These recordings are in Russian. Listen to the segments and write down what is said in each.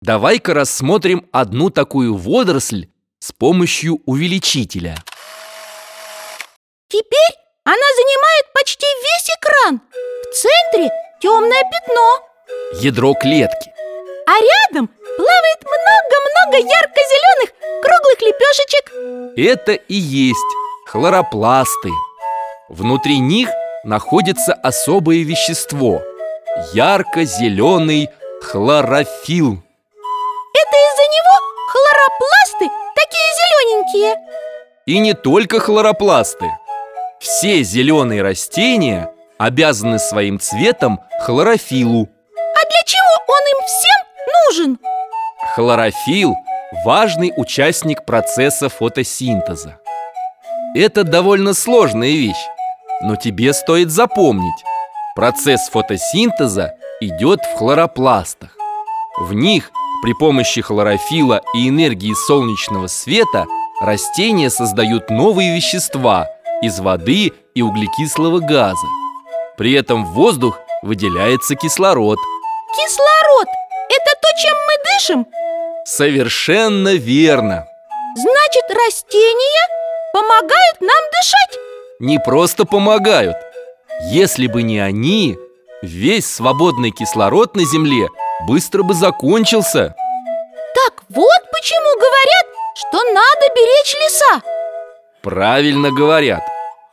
Давай-ка рассмотрим одну такую водоросль с помощью увеличителя. Теперь она занимает почти весь экран. В центре темное пятно, Ядро клетки. а рядом плавает много-много ярко-зеленых круглых лепешечек. Это и есть хлоропласты. Внутри них находится особое вещество – ярко-зеленый хлорофилл. Зелененькие. И не только хлоропласты. Все зеленые растения обязаны своим цветом хлорофиллу. А для чего он им всем нужен? Хлорофилл – важный участник процесса фотосинтеза. Это довольно сложная вещь, но тебе стоит запомнить. Процесс фотосинтеза идет в хлоропластах. В них при помощи хлорофилла и энергии солнечного света растения создают новые вещества из воды и углекислого газа. При этом в воздух выделяется кислород. Кислород – это то, чем мы дышим? Совершенно верно. Значит, растения помогают нам дышать? Не просто помогают. Если бы не они, весь свободный кислород на Земле быстро бы закончился. Так вот почему говорят, что надо беречь леса. Правильно говорят.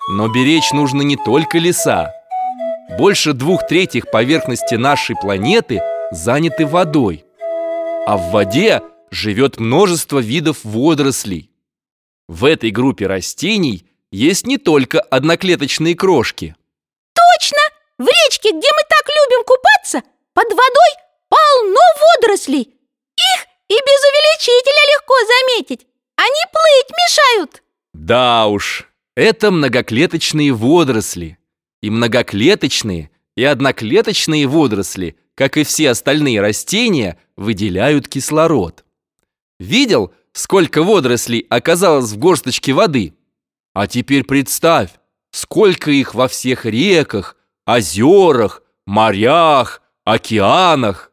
Но беречь нужно не только леса. Больше двух третьих поверхности нашей планеты заняты водой. А в воде живет множество видов водорослей. В этой группе растений есть не только одноклеточные крошки. Точно! В речке, где мы так любим купаться, под водой полно водорослей. Их и без увеличителя легко заметить. Они плыть мешают. Да уж, это многоклеточные водоросли. И многоклеточные, и одноклеточные водоросли, как и все остальные растения, выделяют кислород. Видел, сколько водорослей оказалось в горсточке воды? А теперь представь, сколько их во всех реках, озерах, морях, океанах.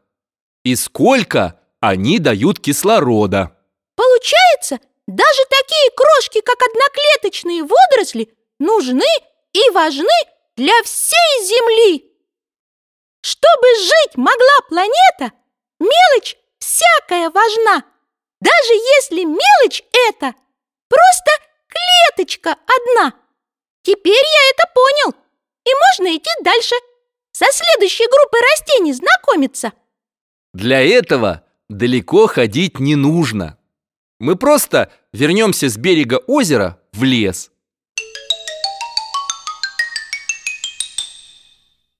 И сколько они дают кислорода. Получается, даже такие крошки, как одноклеточные водоросли, нужны и важны для всей Земли. Чтобы жить могла планета, мелочь всякая важна. Даже если мелочь это просто клеточка одна. Теперь я это понял. И можно идти дальше. Со следующей группой растений знакомиться. Для этого далеко ходить не нужно. Мы просто вернемся с берега озера в лес.